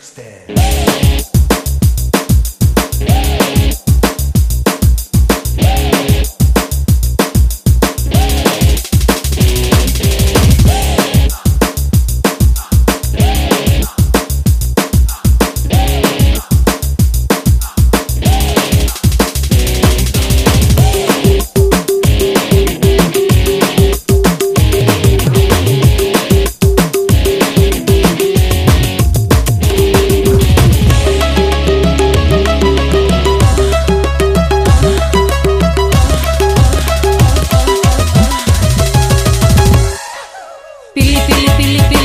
Stand. pili, pili, pili.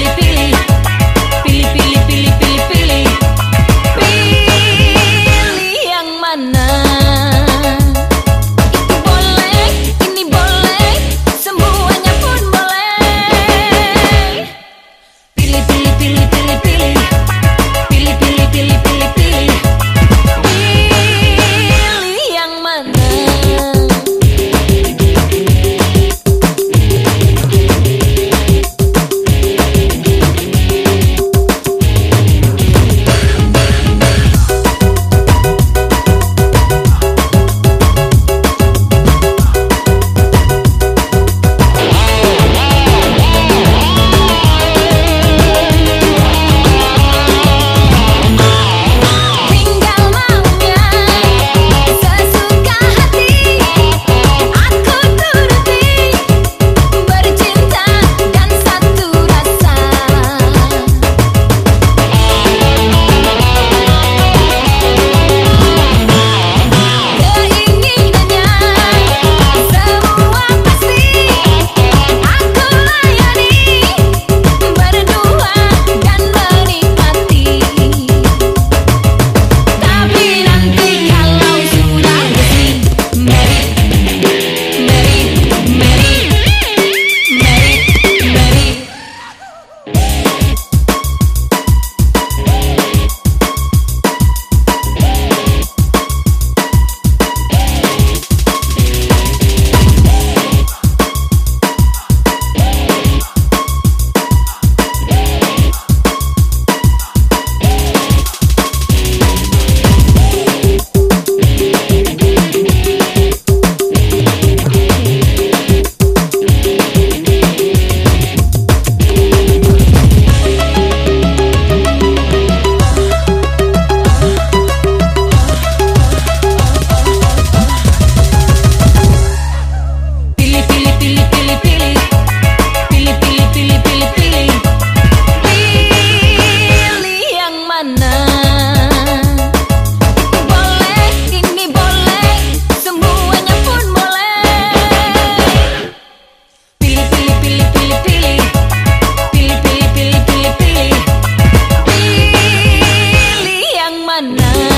na